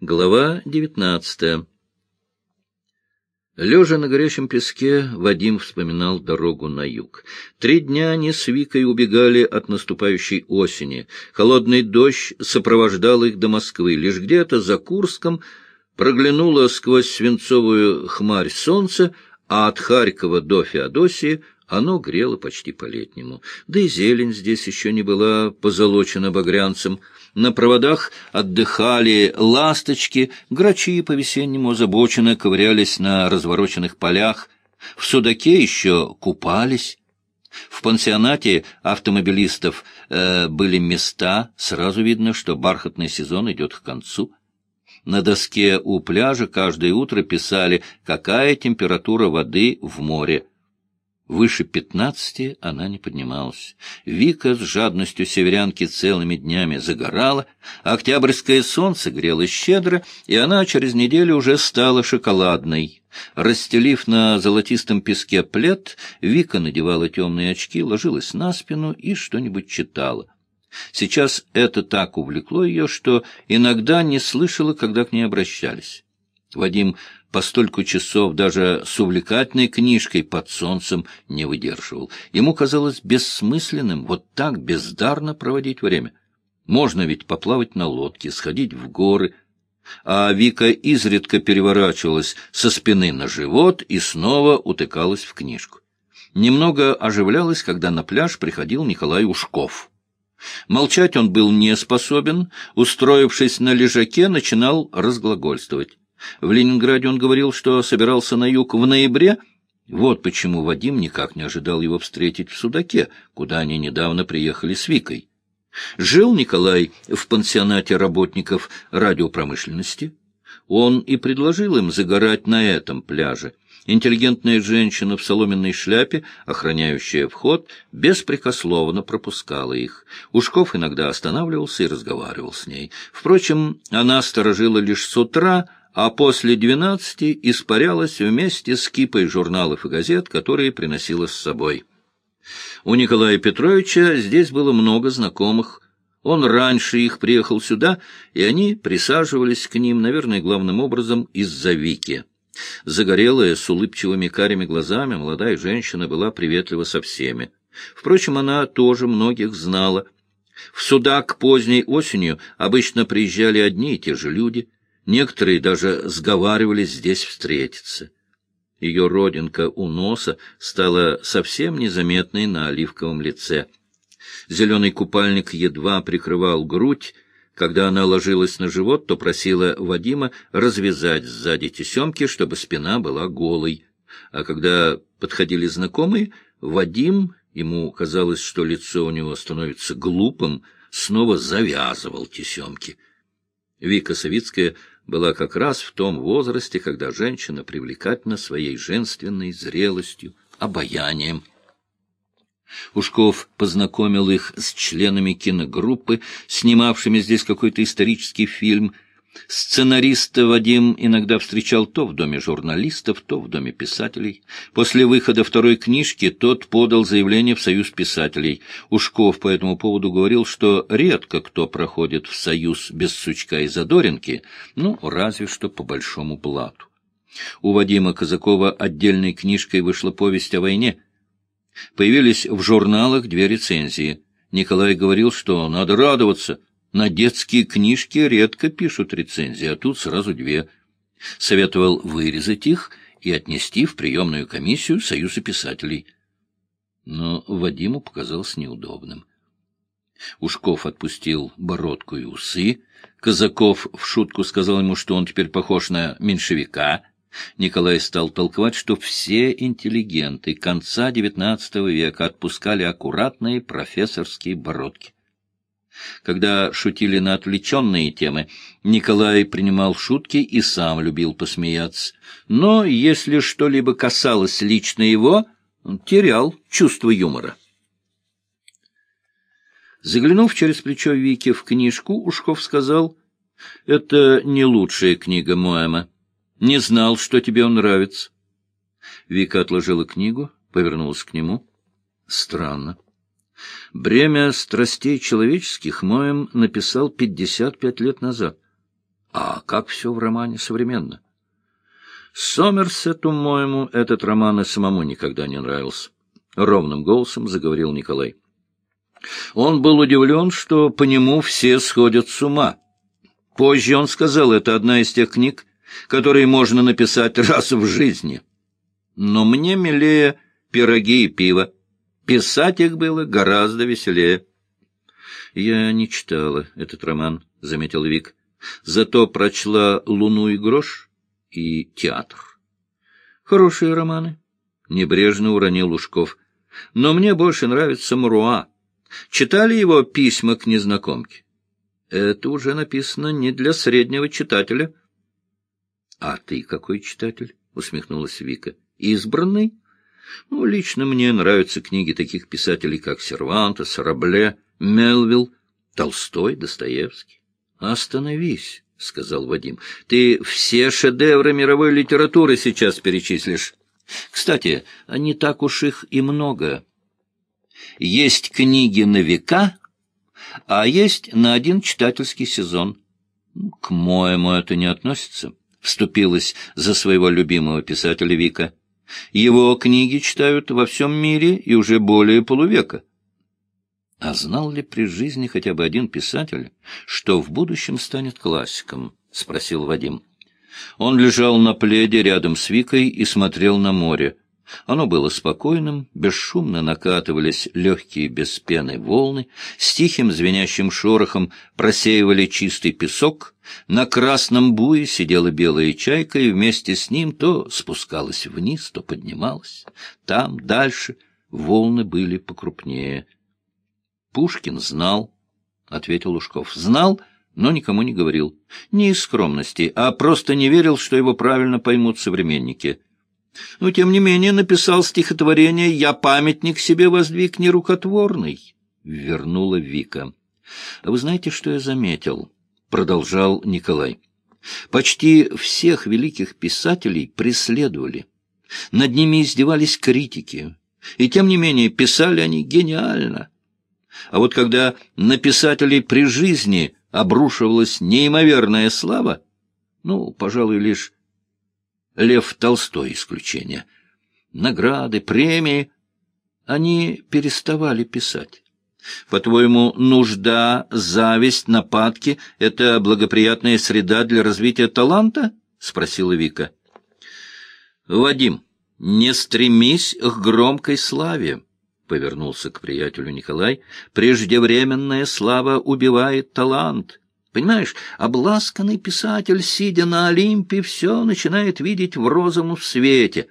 Глава девятнадцатая Лежа на горячем песке, Вадим вспоминал дорогу на юг. Три дня они с Викой убегали от наступающей осени. Холодный дождь сопровождал их до Москвы. Лишь где-то за Курском проглянуло сквозь свинцовую хмарь солнце, а от Харькова до Феодосии оно грело почти по-летнему. Да и зелень здесь еще не была позолочена багрянцем. На проводах отдыхали ласточки, грачи по-весеннему озабоченно ковырялись на развороченных полях. В судаке еще купались. В пансионате автомобилистов э, были места, сразу видно, что бархатный сезон идет к концу. На доске у пляжа каждое утро писали, какая температура воды в море. Выше пятнадцати она не поднималась. Вика с жадностью северянки целыми днями загорала, октябрьское солнце грело щедро, и она через неделю уже стала шоколадной. Расстелив на золотистом песке плед, Вика надевала темные очки, ложилась на спину и что-нибудь читала. Сейчас это так увлекло ее, что иногда не слышала, когда к ней обращались. Вадим по стольку часов даже с увлекательной книжкой под солнцем не выдерживал. Ему казалось бессмысленным вот так бездарно проводить время. Можно ведь поплавать на лодке, сходить в горы. А Вика изредка переворачивалась со спины на живот и снова утыкалась в книжку. Немного оживлялась, когда на пляж приходил Николай Ушков. Молчать он был не способен, устроившись на лежаке, начинал разглагольствовать. В Ленинграде он говорил, что собирался на юг в ноябре. Вот почему Вадим никак не ожидал его встретить в Судаке, куда они недавно приехали с Викой. Жил Николай в пансионате работников радиопромышленности. Он и предложил им загорать на этом пляже. Интеллигентная женщина в соломенной шляпе, охраняющая вход, беспрекословно пропускала их. Ушков иногда останавливался и разговаривал с ней. Впрочем, она сторожила лишь с утра, а после двенадцати испарялась вместе с кипой журналов и газет, которые приносила с собой. У Николая Петровича здесь было много знакомых. Он раньше их приехал сюда, и они присаживались к ним, наверное, главным образом из-за Вики. Загорелая, с улыбчивыми карими глазами, молодая женщина была приветлива со всеми. Впрочем, она тоже многих знала. В Судак поздней осенью обычно приезжали одни и те же люди — Некоторые даже сговаривались здесь встретиться. Ее родинка у носа стала совсем незаметной на оливковом лице. Зеленый купальник едва прикрывал грудь. Когда она ложилась на живот, то просила Вадима развязать сзади тесемки, чтобы спина была голой. А когда подходили знакомые, Вадим, ему казалось, что лицо у него становится глупым, снова завязывал тесемки. Вика Савицкая была как раз в том возрасте, когда женщина привлекательна своей женственной зрелостью, обаянием. Ушков познакомил их с членами киногруппы, снимавшими здесь какой-то исторический фильм, Сценариста Вадим иногда встречал то в доме журналистов, то в доме писателей. После выхода второй книжки тот подал заявление в Союз писателей. Ушков по этому поводу говорил, что редко кто проходит в Союз без Сучка и Задоринки, ну, разве что по большому блату. У Вадима Казакова отдельной книжкой вышла повесть о войне. Появились в журналах две рецензии. Николай говорил, что надо радоваться — на детские книжки редко пишут рецензии, а тут сразу две. Советовал вырезать их и отнести в приемную комиссию Союза писателей. Но Вадиму показалось неудобным. Ушков отпустил бородку и усы. Казаков в шутку сказал ему, что он теперь похож на меньшевика. Николай стал толковать, что все интеллигенты конца XIX века отпускали аккуратные профессорские бородки. Когда шутили на отвлеченные темы, Николай принимал шутки и сам любил посмеяться. Но если что-либо касалось лично его, он терял чувство юмора. Заглянув через плечо Вики в книжку, Ушков сказал, «Это не лучшая книга Моэма. Не знал, что тебе он нравится». Вика отложила книгу, повернулась к нему. «Странно. Бремя страстей человеческих Моем написал пятьдесят пять лет назад. А как все в романе современно? Сомерсету, моему, этот роман и самому никогда не нравился. Ровным голосом заговорил Николай. Он был удивлен, что по нему все сходят с ума. Позже он сказал, это одна из тех книг, которые можно написать раз в жизни. Но мне милее пироги и пиво. Писать их было гораздо веселее. — Я не читала этот роман, — заметил Вик. Зато прочла «Луну и грош» и «Театр». Хорошие романы. Небрежно уронил Лужков. Но мне больше нравится Мруа. Читали его письма к незнакомке? Это уже написано не для среднего читателя. — А ты какой читатель? — усмехнулась Вика. — Избранный? Ну, лично мне нравятся книги таких писателей, как Сервантес, Рабле, Мелвилл, Толстой, Достоевский. — Остановись, — сказал Вадим. — Ты все шедевры мировой литературы сейчас перечислишь. Кстати, не так уж их и много. Есть книги на века, а есть на один читательский сезон. — К моему это не относится, — вступилась за своего любимого писателя Вика. Его книги читают во всем мире и уже более полувека. А знал ли при жизни хотя бы один писатель, что в будущем станет классиком? — спросил Вадим. Он лежал на пледе рядом с Викой и смотрел на море. Оно было спокойным, бесшумно накатывались легкие без пены волны, с тихим звенящим шорохом просеивали чистый песок, на красном буе сидела белая чайка, и вместе с ним то спускалась вниз, то поднималась. Там, дальше, волны были покрупнее. Пушкин знал, — ответил Лужков, — знал, но никому не говорил. Не из скромности, а просто не верил, что его правильно поймут современники — но, тем не менее, написал стихотворение «Я памятник себе воздвиг нерукотворный», — вернула Вика. «А вы знаете, что я заметил?» — продолжал Николай. «Почти всех великих писателей преследовали. Над ними издевались критики. И, тем не менее, писали они гениально. А вот когда на писателей при жизни обрушивалась неимоверная слава, ну, пожалуй, лишь Лев Толстой исключение. Награды, премии. Они переставали писать. По-твоему, нужда, зависть, нападки — это благоприятная среда для развития таланта? — спросила Вика. — Вадим, не стремись к громкой славе, — повернулся к приятелю Николай. — Преждевременная слава убивает талант. Понимаешь, обласканный писатель, сидя на Олимпе, все начинает видеть в розовом свете.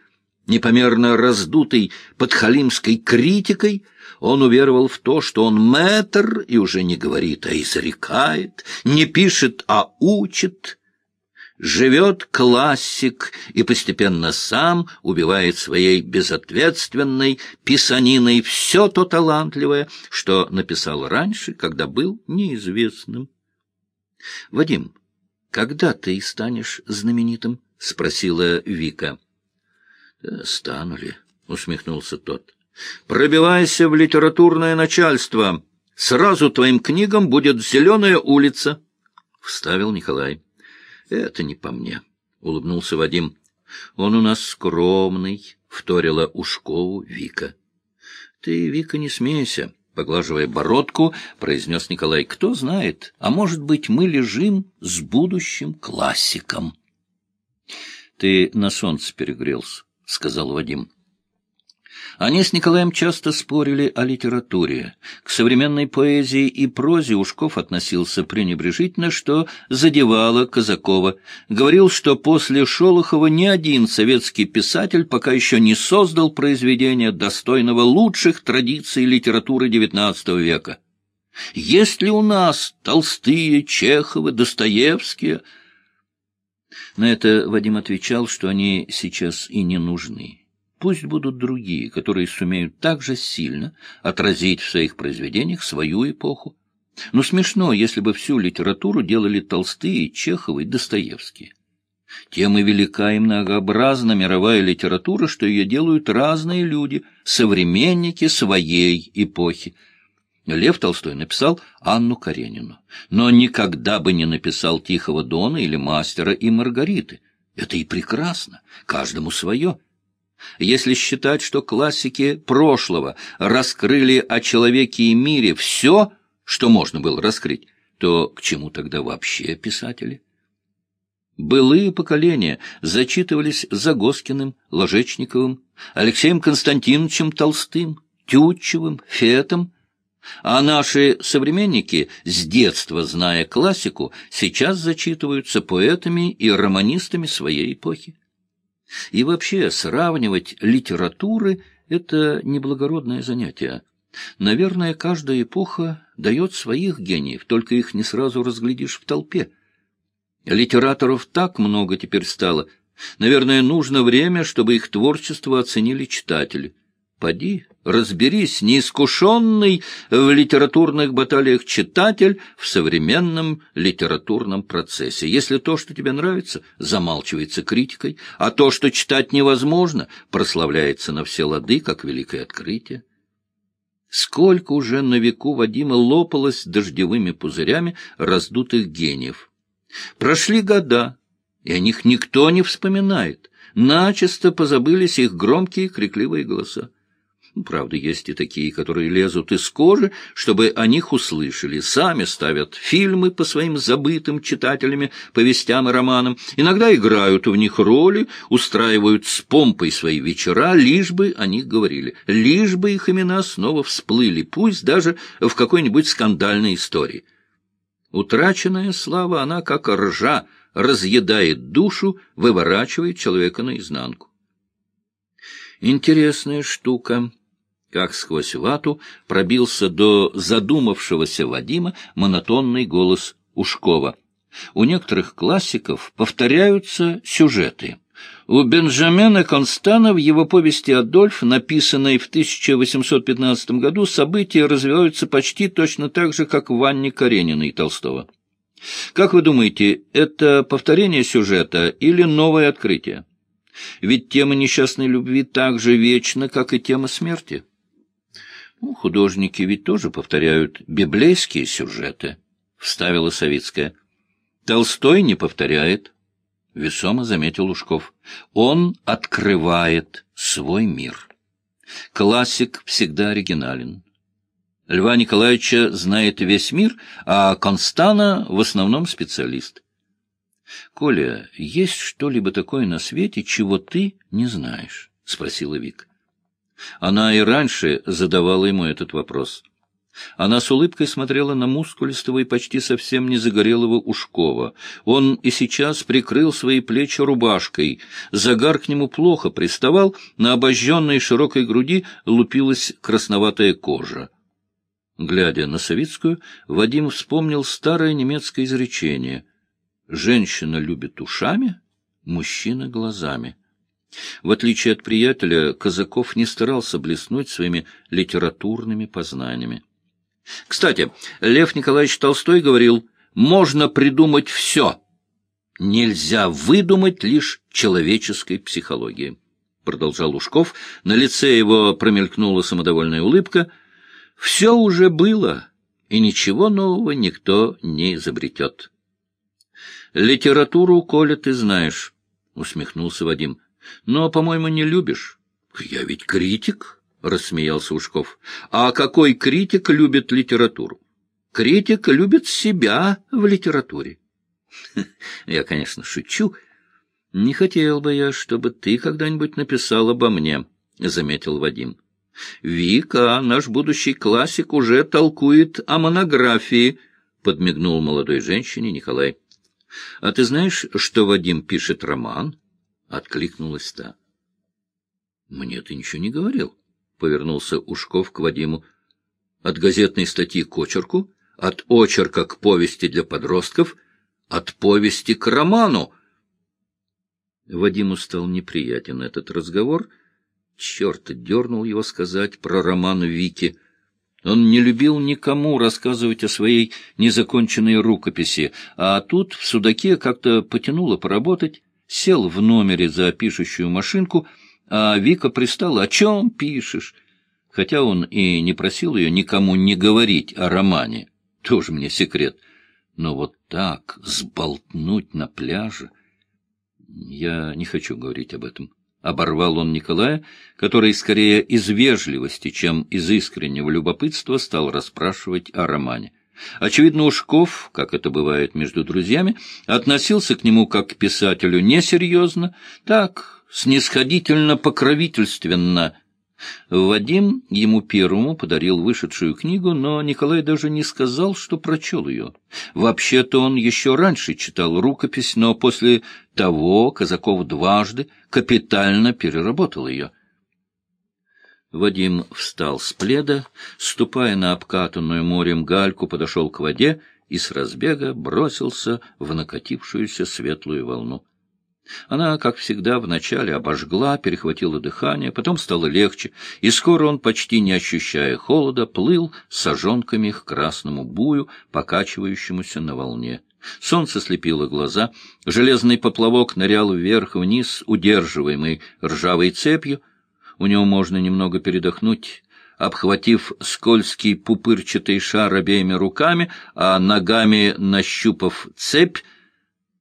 Непомерно раздутый подхалимской критикой, он уверовал в то, что он мэтр и уже не говорит, а изрекает, не пишет, а учит. Живет классик и постепенно сам убивает своей безответственной писаниной все то талантливое, что написал раньше, когда был неизвестным. — Вадим, когда ты станешь знаменитым? — спросила Вика. — Стану ли? — усмехнулся тот. — Пробивайся в литературное начальство. Сразу твоим книгам будет «Зеленая улица», — вставил Николай. — Это не по мне, — улыбнулся Вадим. — Он у нас скромный, — вторила Ушкову Вика. — Ты, Вика, не смейся. Поглаживая бородку, произнес Николай, кто знает, а может быть, мы лежим с будущим классиком. — Ты на солнце перегрелся, — сказал Вадим. Они с Николаем часто спорили о литературе. К современной поэзии и прозе Ушков относился пренебрежительно, что задевало Казакова. Говорил, что после Шолохова ни один советский писатель пока еще не создал произведения, достойного лучших традиций литературы XIX века. Есть ли у нас Толстые, Чеховы, Достоевские? На это Вадим отвечал, что они сейчас и не нужны. Пусть будут другие, которые сумеют так же сильно отразить в своих произведениях свою эпоху. Но смешно, если бы всю литературу делали Толстые, Чеховы и Достоевские. Тем и велика и многообразна мировая литература, что ее делают разные люди, современники своей эпохи. Лев Толстой написал Анну Каренину, но никогда бы не написал «Тихого Дона» или «Мастера и Маргариты». Это и прекрасно, каждому свое. Если считать, что классики прошлого раскрыли о человеке и мире все, что можно было раскрыть, то к чему тогда вообще писатели? Былые поколения зачитывались Загоскиным, Ложечниковым, Алексеем Константиновичем Толстым, Тютчевым, Фетом, а наши современники, с детства зная классику, сейчас зачитываются поэтами и романистами своей эпохи. И вообще сравнивать литературы — это неблагородное занятие. Наверное, каждая эпоха дает своих гениев, только их не сразу разглядишь в толпе. Литераторов так много теперь стало. Наверное, нужно время, чтобы их творчество оценили читатели. Поди, разберись, неискушенный в литературных баталиях читатель в современном литературном процессе. Если то, что тебе нравится, замалчивается критикой, а то, что читать невозможно, прославляется на все лады, как великое открытие. Сколько уже на веку Вадима лопалось дождевыми пузырями раздутых гениев. Прошли года, и о них никто не вспоминает. Начисто позабылись их громкие крикливые голоса. Правда, есть и такие, которые лезут из кожи, чтобы о них услышали, сами ставят фильмы по своим забытым читателями, повестям и романам, иногда играют в них роли, устраивают с помпой свои вечера, лишь бы о них говорили, лишь бы их имена снова всплыли, пусть даже в какой-нибудь скандальной истории. Утраченная слава, она, как ржа, разъедает душу, выворачивает человека наизнанку. Интересная штука как сквозь вату пробился до задумавшегося Вадима монотонный голос Ушкова. У некоторых классиков повторяются сюжеты. У Бенджамина Констана в его повести «Адольф», написанной в 1815 году, события развиваются почти точно так же, как в Анне Карениной Толстого. Как вы думаете, это повторение сюжета или новое открытие? Ведь тема несчастной любви так же вечна, как и тема смерти. Ну, художники ведь тоже повторяют библейские сюжеты, — вставила Савицкая. Толстой не повторяет, — весомо заметил Ушков. Он открывает свой мир. Классик всегда оригинален. Льва Николаевича знает весь мир, а Констана в основном специалист. — Коля, есть что-либо такое на свете, чего ты не знаешь? — спросила Вика. Она и раньше задавала ему этот вопрос. Она с улыбкой смотрела на мускулистого и почти совсем не загорелого Ушкова. Он и сейчас прикрыл свои плечи рубашкой. Загар к нему плохо приставал, на обожженной широкой груди лупилась красноватая кожа. Глядя на Савицкую, Вадим вспомнил старое немецкое изречение «Женщина любит ушами, мужчина — глазами». В отличие от приятеля, Казаков не старался блеснуть своими литературными познаниями. Кстати, Лев Николаевич Толстой говорил, можно придумать все, нельзя выдумать лишь человеческой психологии. Продолжал Ушков, на лице его промелькнула самодовольная улыбка. Все уже было, и ничего нового никто не изобретет. Литературу, Коля, ты знаешь, — усмехнулся Вадим. Но, по-моему, не любишь. — Я ведь критик, — рассмеялся Ушков. — А какой критик любит литературу? Критик любит себя в литературе. — Я, конечно, шучу. Не хотел бы я, чтобы ты когда-нибудь написал обо мне, — заметил Вадим. Вика, наш будущий классик, уже толкует о монографии, — подмигнул молодой женщине Николай. — А ты знаешь, что Вадим пишет роман? —— откликнулась та. — Мне ты ничего не говорил, — повернулся Ушков к Вадиму. — От газетной статьи к очерку, от очерка к повести для подростков, от повести к роману. Вадиму стал неприятен этот разговор. Черт дернул его сказать про роман Вики. Он не любил никому рассказывать о своей незаконченной рукописи, а тут в судаке как-то потянуло поработать сел в номере за пишущую машинку, а Вика пристала. «О чем пишешь?» хотя он и не просил ее никому не говорить о романе, тоже мне секрет, но вот так сболтнуть на пляже... Я не хочу говорить об этом. Оборвал он Николая, который скорее из вежливости, чем из искреннего любопытства стал расспрашивать о романе. Очевидно, Ушков, как это бывает между друзьями, относился к нему как к писателю несерьезно, так, снисходительно-покровительственно, Вадим ему первому подарил вышедшую книгу, но Николай даже не сказал, что прочел ее. Вообще-то он еще раньше читал рукопись, но после того Казаков дважды капитально переработал ее. Вадим встал с пледа, ступая на обкатанную морем гальку, подошел к воде и с разбега бросился в накатившуюся светлую волну. Она, как всегда, вначале обожгла, перехватила дыхание, потом стало легче, и скоро он, почти не ощущая холода, плыл с ожонками к красному бую, покачивающемуся на волне. Солнце слепило глаза, железный поплавок нырял вверх-вниз, удерживаемый ржавой цепью. У него можно немного передохнуть, обхватив скользкий пупырчатый шар обеими руками, а ногами нащупав цепь,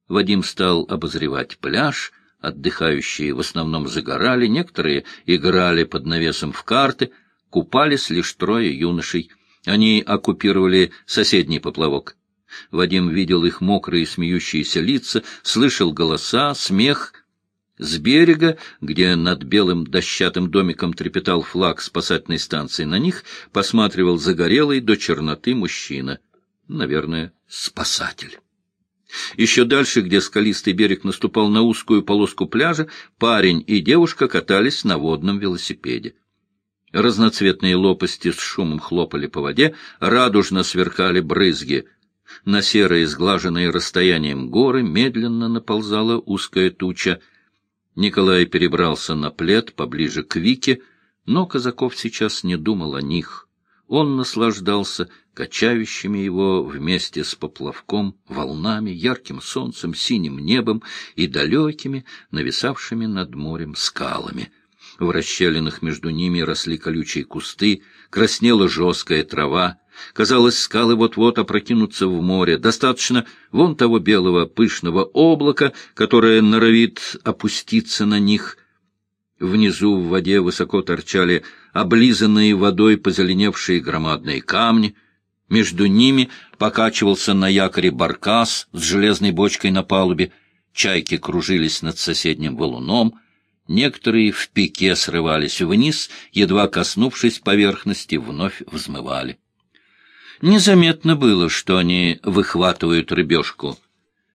Вадим стал обозревать пляж, отдыхающие в основном загорали, некоторые играли под навесом в карты, купались лишь трое юношей. Они оккупировали соседний поплавок. Вадим видел их мокрые смеющиеся лица, слышал голоса, смех. С берега, где над белым дощатым домиком трепетал флаг спасательной станции, на них посматривал загорелый до черноты мужчина. Наверное, спасатель. Еще дальше, где скалистый берег наступал на узкую полоску пляжа, парень и девушка катались на водном велосипеде. Разноцветные лопасти с шумом хлопали по воде, радужно сверкали брызги. На серые, сглаженные расстоянием горы медленно наползала узкая туча. Николай перебрался на плед поближе к Вике, но Казаков сейчас не думал о них. Он наслаждался качающими его вместе с поплавком, волнами, ярким солнцем, синим небом и далекими, нависавшими над морем скалами. В расщелинах между ними росли колючие кусты, краснела жесткая трава. Казалось, скалы вот-вот опрокинутся в море. Достаточно вон того белого пышного облака, которое норовит опуститься на них. Внизу в воде высоко торчали облизанные водой позеленевшие громадные камни — между ними покачивался на якоре баркас с железной бочкой на палубе, чайки кружились над соседним валуном, некоторые в пике срывались вниз, едва коснувшись поверхности, вновь взмывали. Незаметно было, что они выхватывают рыбешку.